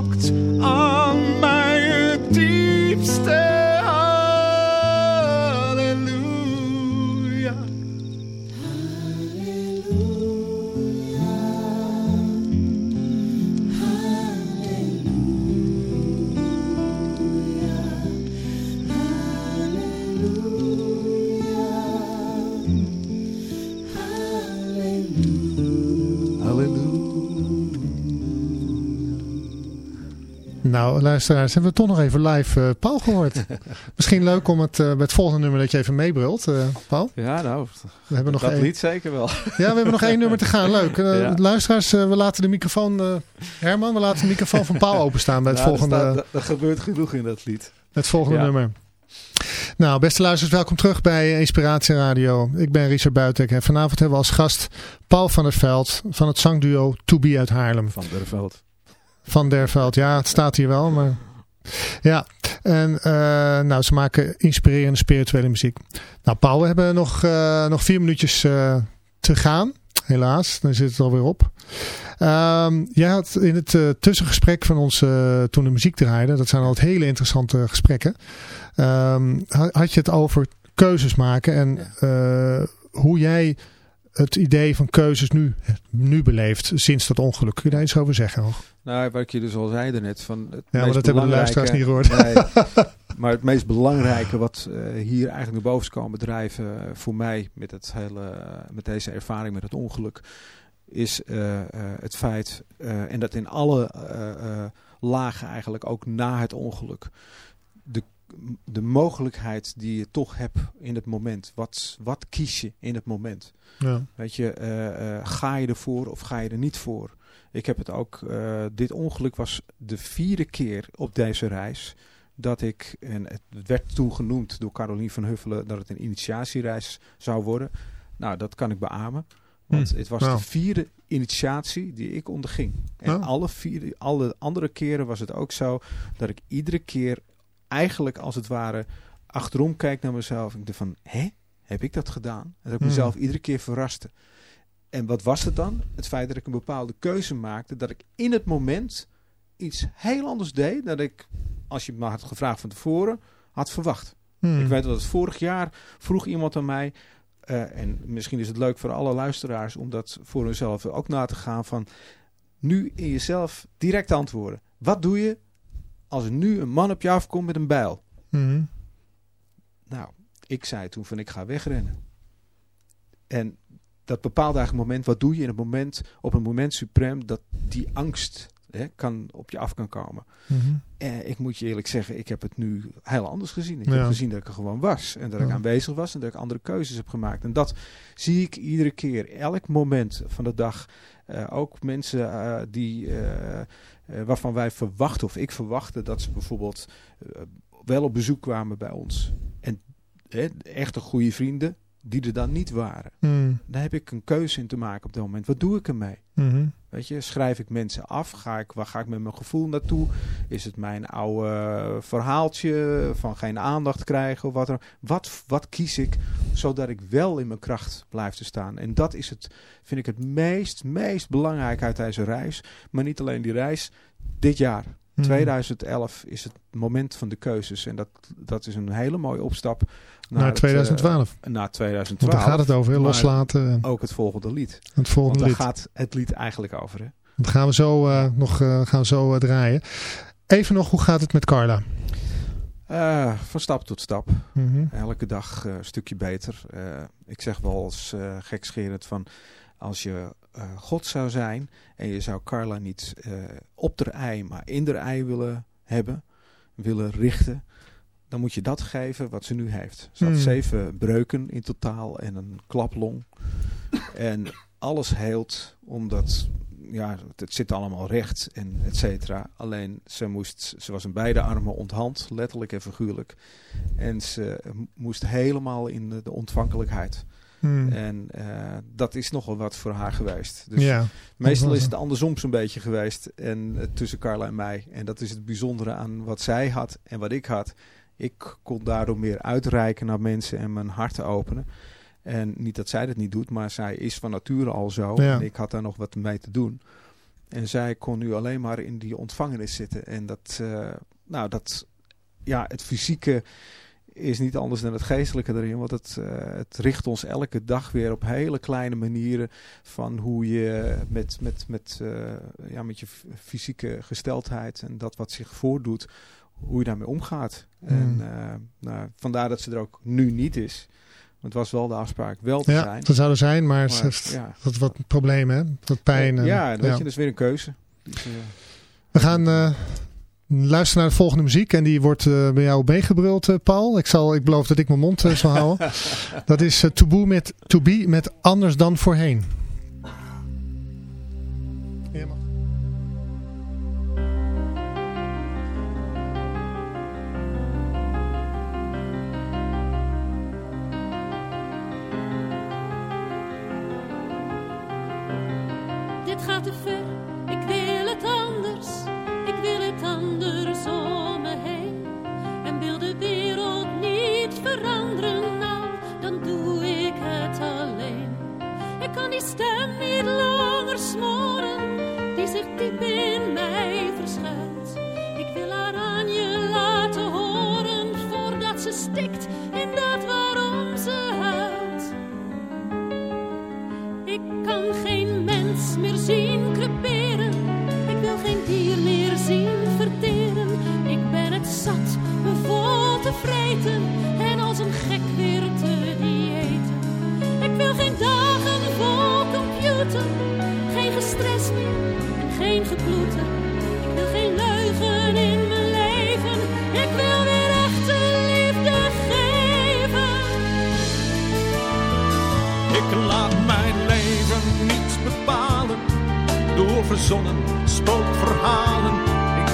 en ontlokt Nou, luisteraars, hebben we toch nog even live uh, Paul gehoord. Misschien leuk om het uh, bij het volgende nummer dat je even meebrult, uh, Paul. Ja, nou, we hebben nog dat één... lied zeker wel. Ja, we hebben nog één nummer te gaan. Leuk. Ja. Luisteraars, we laten de microfoon... Herman, we laten de microfoon van Paul openstaan bij het nou, volgende... Er, er gebeurt genoeg in dat lied. Het volgende ja. nummer. Nou, beste luisteraars, welkom terug bij Inspiratie Radio. Ik ben Richard Buitek en vanavond hebben we als gast Paul van der Veld van het zangduo To Be uit Haarlem. Van der Veld. Van der Veld, ja, het staat hier wel, maar... Ja, en uh, nou, ze maken inspirerende spirituele muziek. Nou, Paul, we hebben nog, uh, nog vier minuutjes uh, te gaan. Helaas, dan zit het alweer op. Um, jij had in het tussengesprek van ons, toen de muziek draaide, dat zijn altijd hele interessante gesprekken, um, had je het over keuzes maken en hoe jij het idee van keuzes nu, nu beleeft sinds dat ongeluk. Kun je daar iets over zeggen? Nog? Nou, wat ik je dus al zei net. Van het ja, maar dat hebben de luisteraars niet gehoord. Nee, maar het meest belangrijke wat uh, hier eigenlijk naar boven is komen drijven uh, voor mij met, het hele, uh, met deze ervaring met het ongeluk is het feit, en dat in alle lagen eigenlijk ook na het ongeluk, de, de mogelijkheid die je toch hebt in het moment. Wat, wat kies je in het moment? Ja. Weet je, ga je ervoor of ga je er niet voor? Ik heb het ook, dit ongeluk was de vierde keer op deze reis dat ik, en het werd toen genoemd door Carolien van Huffelen, dat het een initiatiereis zou worden. Nou, dat kan ik beamen. Want het was Nou. de vierde initiatie die ik onderging. En Oh. alle, vier, alle andere keren was het ook zo dat ik iedere keer eigenlijk als het ware achterom kijk naar mezelf. En ik dacht van, hè? Heb ik dat gedaan? En dat ik Hmm. mezelf iedere keer verraste. En wat was het dan? Het feit dat ik een bepaalde keuze maakte. Dat ik in het moment iets heel anders deed. Dat ik, als je me had gevraagd van tevoren, had verwacht. Hmm. Ik weet dat het vorig jaar vroeg iemand aan mij. eh, en misschien is het leuk voor alle luisteraars om dat voor hunzelf ook na te gaan. Van nu in jezelf direct antwoorden. Wat doe je als er nu een man op je afkomt met een bijl? Mhm. Nou, ik zei toen van ik ga wegrennen. En dat bepaalt eigenlijk het moment. Wat doe je in het moment, op een moment suprem dat die angst hè, kan, op je af kan komen. Mhm. Eh, ik moet je eerlijk zeggen, ik heb het nu heel anders gezien. Ik Ja. heb gezien dat ik er gewoon was. En dat ik aanwezig was en dat ik andere keuzes heb gemaakt. En dat zie ik iedere keer, elk moment van de dag. Eh, ook mensen eh, die, eh, eh, waarvan wij verwachten, of ik verwachtte, dat ze bijvoorbeeld eh, wel op bezoek kwamen bij ons. En hè, echte goede vrienden, die er dan niet waren. Mhm. Daar heb ik een keuze in te maken op dat moment. Wat doe ik ermee? Mhm. Weet je, schrijf ik mensen af? Ga ik, waar ga ik met mijn gevoel naartoe? Is het mijn oude verhaaltje van geen aandacht krijgen? Of wat, er, wat, wat kies ik zodat ik wel in mijn kracht blijf te staan? En dat is het, vind ik het meest, meest belangrijk uit deze reis. Maar niet alleen die reis, dit jaar. Mhm. 2011 is het moment van de keuzes. En dat, dat is een hele mooie opstap naar, Naar het, 2012. eh, naar 2012. Want daar gaat het over, loslaten. En Ook het volgende lied. het Want volgende daar lied. gaat het lied eigenlijk over. Hè? Dat gaan we zo, eh, nog eh, gaan we zo draaien. Even nog, hoe gaat het met Carla? Van stap tot stap. Mhm. Elke dag een stukje beter. Ik zeg wel eh, gekscherend van... als je eh, God zou zijn... en je zou Carla niet eh, op de ei, maar in de ei willen hebben... willen richten... dan moet je dat geven wat ze nu heeft. Ze had Hmm. zeven breuken in totaal en een klaplong. en alles heelt omdat... Ja, het zit allemaal recht en et cetera. Alleen ze, moest, ze was in beide armen onthand, letterlijk en figuurlijk. En ze moest helemaal in de, de ontvankelijkheid. Mhm. En eh, dat is nogal wat voor haar geweest. Dus ja. meestal is het andersom zo'n beetje geweest en, eh, tussen Carla en mij. En dat is het bijzondere aan wat zij had en wat ik had. Ik kon daardoor meer uitreiken naar mensen en mijn hart openen. En niet dat zij dat niet doet, maar zij is van nature al zo. Ja. En ik had daar nog wat mee te doen. En zij kon nu alleen maar in die ontvangenis zitten. En dat, eh, nou, dat, ja, het fysieke is niet anders dan het geestelijke erin. Want het, eh, het richt ons elke dag weer op hele kleine manieren van hoe je met, met, met, eh, ja, met je fysieke gesteldheid en dat wat zich voordoet, hoe je daarmee omgaat. En Hmm. eh, nou, vandaar dat ze er ook nu niet is. Want het was wel de afspraak wel te Ja, zijn. dat zou er zijn, maar, Maar, ja. wat, wat problemen, hè? wat pijn. en- ja, je, dat is weer een keuze. Dus, We gaan luister naar de volgende muziek en die wordt uh, bij jou meegebruld, uh, Paul. Ik, zal, ik beloof dat ik mijn mond uh, zal houden. dat is to, met, to Be met Anders dan Voorheen.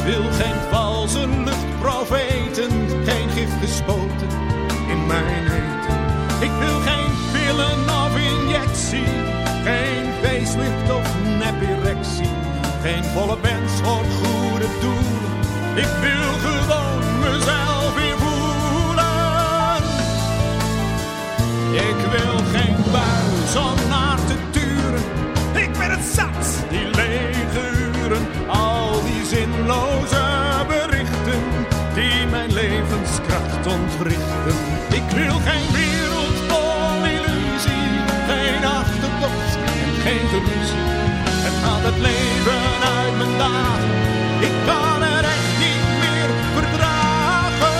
Wil geen valse luchtprofeten, geen gif gespoten in mijn eten. Ik wil geen pillen of injectie, geen facelift of nep-erectie. Geen volle wens voor goede doel. Ik wil gewoon mezelf weer voelen. Ik wil geen buis om naar te turen. Ik ben het zat, die Ik wil geen wereld vol illusie, geen achterdocht en geen geruzie. Het haalt het leven uit mijn dagen. Ik kan er echt niet meer verdragen.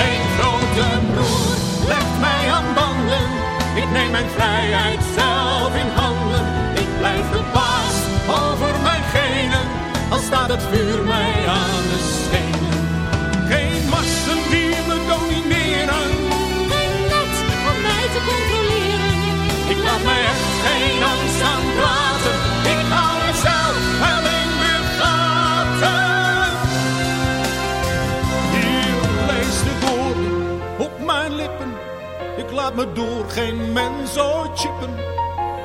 Geen grote broer legt mij aan banden. Ik neem mijn vrijheid zelf in handen. Ik blijf de baas over staat het vuur mij aan de schenen. Geen massen die me domineren. Geen net om mij te controleren. Ik laat mij echt geen angst aan praten. Ik hou mezelf alleen weer gaten. Hier lees de woorden op mijn lippen. Ik laat me door geen mens ooit chippen.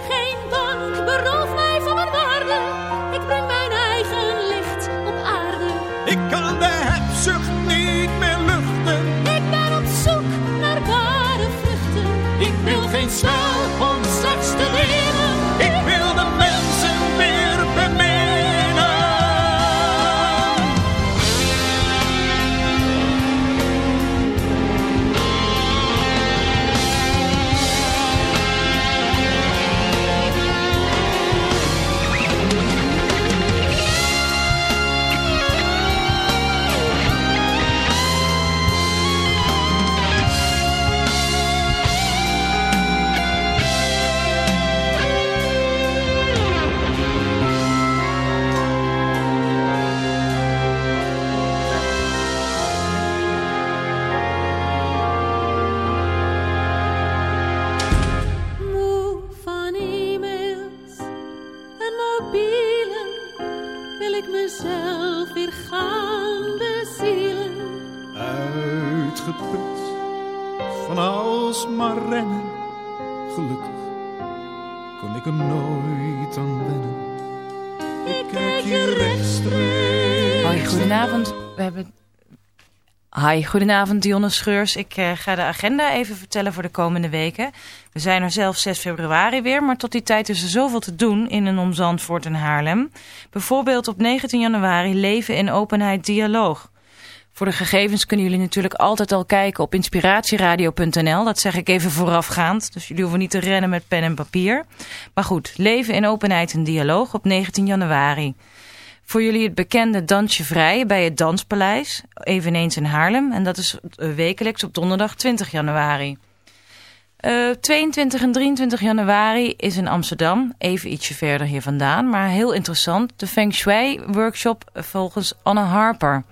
Geen bank berooft mij wil Goedenavond Dionne Scheurs. Ik eh, ga de agenda even vertellen voor de komende weken. We zijn er zelf 6 februari weer, maar tot die tijd is er zoveel te doen in en om Zandvoort en Haarlem. Bijvoorbeeld op 19 januari Leven in Openheid Dialoog. Voor de gegevens kunnen jullie natuurlijk altijd al kijken op inspiratieradio.nl. Dat zeg ik even voorafgaand, dus jullie hoeven niet te rennen met pen en papier. Maar goed, Leven in Openheid en Dialoog op 19 januari. Voor jullie het bekende Dansje Vrij bij het Danspaleis, eveneens in Haarlem. En dat is wekelijks op donderdag 20 januari. Uh, 22 en 23 januari is in Amsterdam, even ietsje verder hier vandaan, maar heel interessant, de Feng Shui workshop volgens Anne Harper.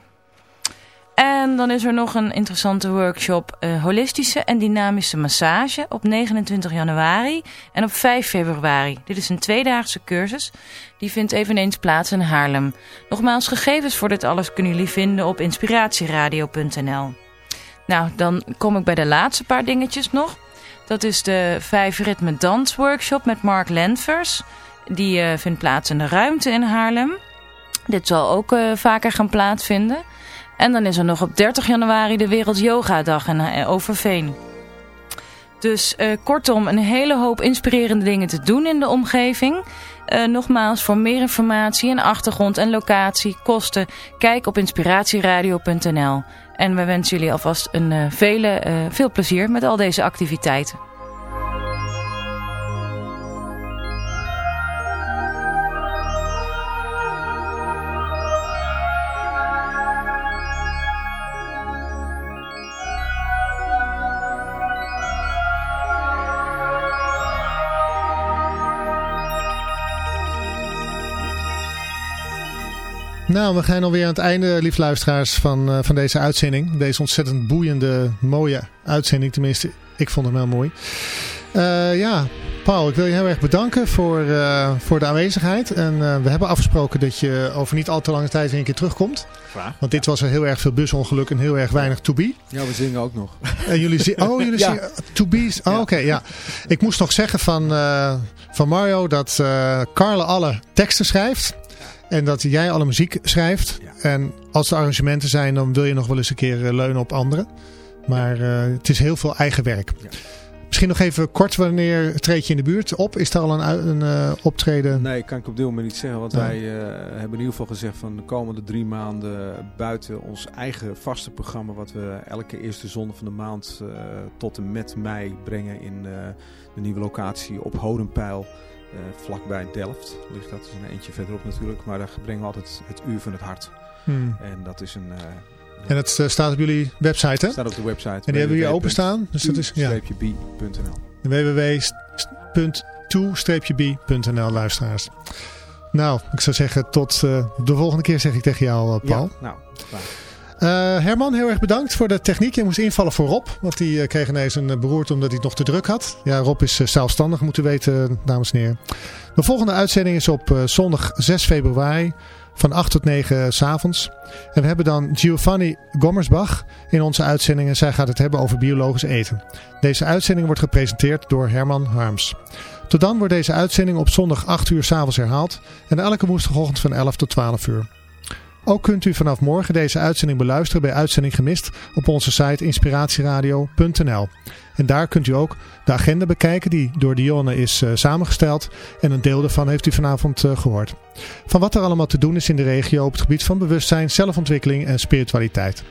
En dan is er nog een interessante workshop uh, holistische en dynamische massage op 29 januari en op 5 februari. Dit is een tweedaagse cursus. Die vindt eveneens plaats in Haarlem. Nogmaals, gegevens voor dit alles kunnen jullie vinden op inspiratieradio.nl. Nou, dan kom ik bij de laatste paar dingetjes nog. Dat is de 5 ritme dans workshop met Mark Lenvers. Die uh, vindt plaats in de ruimte in Haarlem. Dit zal ook uh, vaker gaan plaatsvinden. En dan is er nog op 30 januari de Wereld Yoga Dag in uh, Overveen. Dus kortom, een hele hoop inspirerende dingen te doen in de omgeving. nogmaals, voor meer informatie en achtergrond en locatie, kosten, kijk op inspiratieradio.nl. En we wensen jullie alvast een, vele, veel plezier met al deze activiteiten. Nou, we gaan alweer aan het einde, lief luisteraars, van, uh, van deze uitzending. Deze ontzettend boeiende, mooie uitzending. Tenminste, ik vond hem heel mooi. Uh, ja, Paul, ik wil je heel erg bedanken voor, uh, voor de aanwezigheid. En we hebben afgesproken dat je over niet al te lange tijd weer een keer terugkomt. Graag. Want dit was er heel erg veel busongeluk en heel erg weinig to be. Ja, we zingen ook nog. En jullie zingen, oh, jullie ja. zingen to be. Oh, Oké, okay, ja. Ik moest nog zeggen van, van Mario dat Carla alle teksten schrijft. En dat jij alle muziek schrijft. Ja. En als er arrangementen zijn, dan wil je nog wel eens een keer leunen op anderen. Maar uh, het is heel veel eigen werk. Ja. Misschien nog even kort, wanneer treed je in de buurt op? Is daar al een, een uh, optreden? Nee, kan ik op dit moment niet zeggen. Want ja. wij uh, hebben in ieder geval gezegd van de komende drie maanden buiten ons eigen vaste programma. Wat we elke eerste zondag van de maand tot en met mei brengen in de nieuwe locatie op Hodenpijl. Uh, vlakbij Delft ligt dat, is een eentje verderop natuurlijk. Maar daar brengen we altijd het uur van het hart. Hmm. En dat is een... Uh, en het uh, staat op jullie website, hè? staat op de website. En die hebben jullie openstaan? Dus dat is ja. b.nl www.to-b.nl luisteraars. Nou, ik zou zeggen tot de volgende keer zeg ik tegen jou, Paul. Ja, nou, klaar. Uh, Herman, heel erg bedankt voor de techniek. Je moest invallen voor Rob, want die uh, kreeg ineens een beroerte omdat hij het nog te druk had. Ja, Rob is zelfstandig, moet u weten, dames en heren. De volgende uitzending is op zondag 6 februari van 8 tot 9 s avonds. En we hebben dan Giovanni Gommersbach in onze uitzending en zij gaat het hebben over biologisch eten. Deze uitzending wordt gepresenteerd door Herman Harms. Tot dan wordt deze uitzending op zondag 8 uur s avonds herhaald en elke woensdagochtend van 11 tot 12 uur. Ook kunt u vanaf morgen deze uitzending beluisteren bij Uitzending Gemist op onze site inspiratieradio.nl. En daar kunt u ook de agenda bekijken die door Dionne is uh, samengesteld en een deel daarvan heeft u vanavond uh, gehoord. Van wat er allemaal te doen is in de regio op het gebied van bewustzijn, zelfontwikkeling en spiritualiteit.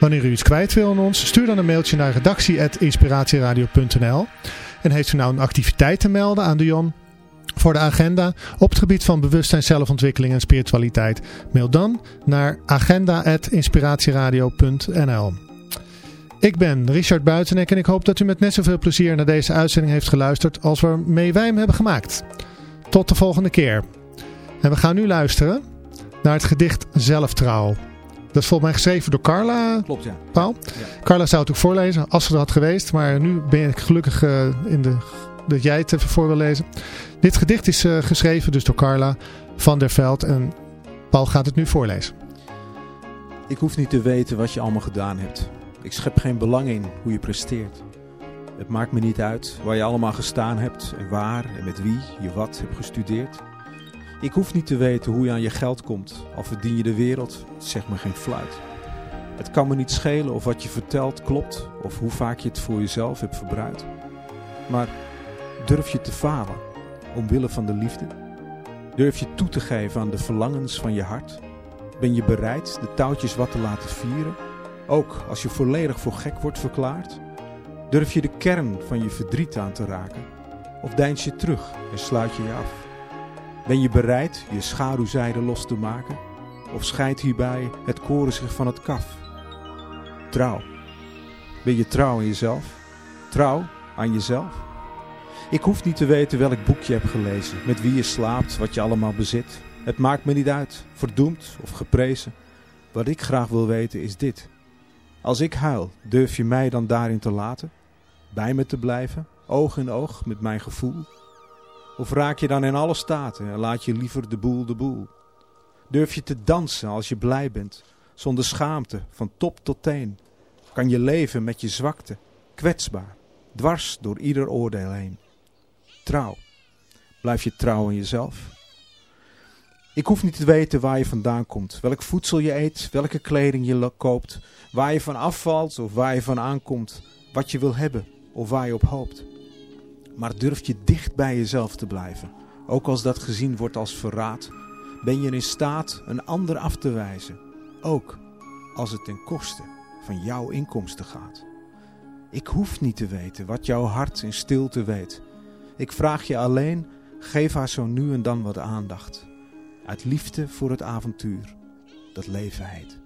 Wanneer u iets kwijt wil aan ons, stuur dan een mailtje naar redactie.inspiratieradio.nl. En heeft u nou een activiteit te melden aan Dion? Voor de agenda op het gebied van bewustzijn, zelfontwikkeling en spiritualiteit. Mail dan naar agenda.inspiratieradio.nl Ik ben Richard Buitenek en ik hoop dat u met net zoveel plezier naar deze uitzending heeft geluisterd als waarmee wij hem hebben gemaakt. Tot de volgende keer. En we gaan nu luisteren naar het gedicht Zelftrouw. Dat is volgens mij geschreven door Carla. Klopt, ja. Paul. Ja. Carla zou het ook voorlezen als ze er had geweest. Maar nu ben ik gelukkig uh, in de dat jij het even voor wil lezen. Dit gedicht is uh, geschreven dus door Carla van der Veld en Paul gaat het nu voorlezen. Ik hoef niet te weten wat je allemaal gedaan hebt. Ik schep geen belang in hoe je presteert. Het maakt me niet uit waar je allemaal gestaan hebt en waar en met wie je wat hebt gestudeerd. Ik hoef niet te weten hoe je aan je geld komt, al verdien je de wereld, zeg me geen fluit. Het kan me niet schelen of wat je vertelt klopt of hoe vaak je het voor jezelf hebt verbruikt. Maar Durf je te falen omwille van de liefde? Durf je toe te geven aan de verlangens van je hart? Ben je bereid de touwtjes wat te laten vieren? Ook als je volledig voor gek wordt verklaard? Durf je de kern van je verdriet aan te raken? Of deins je terug en sluit je je af? Ben je bereid je schaduwzijde los te maken? Of scheidt hierbij het koren zich van het kaf? Trouw. Ben je trouw in jezelf? Trouw aan jezelf. Ik hoef niet te weten welk boek je hebt gelezen, met wie je slaapt, wat je allemaal bezit. Het maakt me niet uit, verdoemd of geprezen. Wat ik graag wil weten is dit. Als ik huil, durf je mij dan daarin te laten? Bij me te blijven, oog in oog met mijn gevoel? Of raak je dan in alle staten en laat je liever de boel de boel? Durf je te dansen als je blij bent, zonder schaamte, van top tot teen? Kan je leven met je zwakte, kwetsbaar, dwars door ieder oordeel heen? Trouw. Blijf je trouw aan jezelf? Ik hoef niet te weten waar je vandaan komt, welk voedsel je eet, welke kleding je koopt, waar je van afvalt of waar je van aankomt, wat je wil hebben of waar je op hoopt. Maar durf je dicht bij jezelf te blijven, ook als dat gezien wordt als verraad, ben je in staat een ander af te wijzen, ook als het ten koste van jouw inkomsten gaat. Ik hoef niet te weten wat jouw hart in stilte weet. Ik vraag je alleen, geef haar zo nu en dan wat aandacht. Uit liefde voor het avontuur dat leven.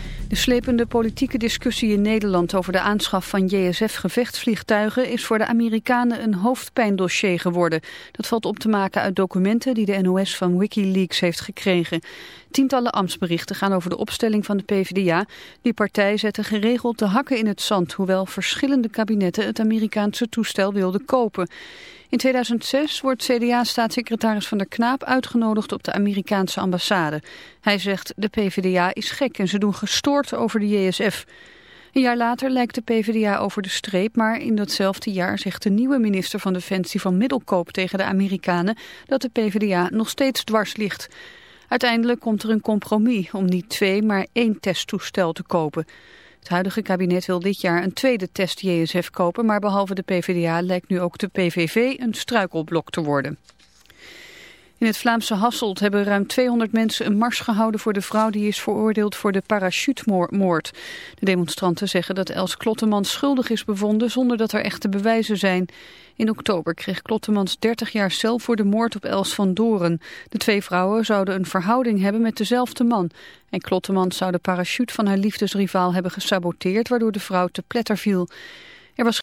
De slepende politieke discussie in Nederland over de aanschaf van JSF-gevechtsvliegtuigen is voor de Amerikanen een hoofdpijndossier geworden. Dat valt op te maken uit documenten die de NOS van Wikileaks heeft gekregen. Tientallen ambtsberichten gaan over de opstelling van de PvdA. Die partij zette geregeld de hakken in het zand, hoewel verschillende kabinetten het Amerikaanse toestel wilden kopen. In 2006 wordt CDA-staatssecretaris Van der Knaap uitgenodigd op de Amerikaanse ambassade. Hij zegt de PvdA is gek en ze doen gestoord over de JSF. Een jaar later lijkt de PvdA over de streep, maar in datzelfde jaar zegt de nieuwe minister van Defensie van Middelkoop tegen de Amerikanen dat de PvdA nog steeds dwars ligt. Uiteindelijk komt er een compromis om niet twee, maar één testtoestel te kopen. Het huidige kabinet wil dit jaar een tweede test JSF kopen, maar behalve de PvdA lijkt nu ook de PVV een struikelblok te worden. In het Vlaamse Hasselt hebben ruim 200 mensen een mars gehouden voor de vrouw die is veroordeeld voor de parachutemoord. De demonstranten zeggen dat Els Klottemans schuldig is bevonden zonder dat er echte bewijzen zijn. In oktober kreeg Klottemans 30 jaar cel voor de moord op Els van Doren. De twee vrouwen zouden een verhouding hebben met dezelfde man. En Klottemans zou de parachute van haar liefdesrivaal hebben gesaboteerd waardoor de vrouw te pletter viel. Er was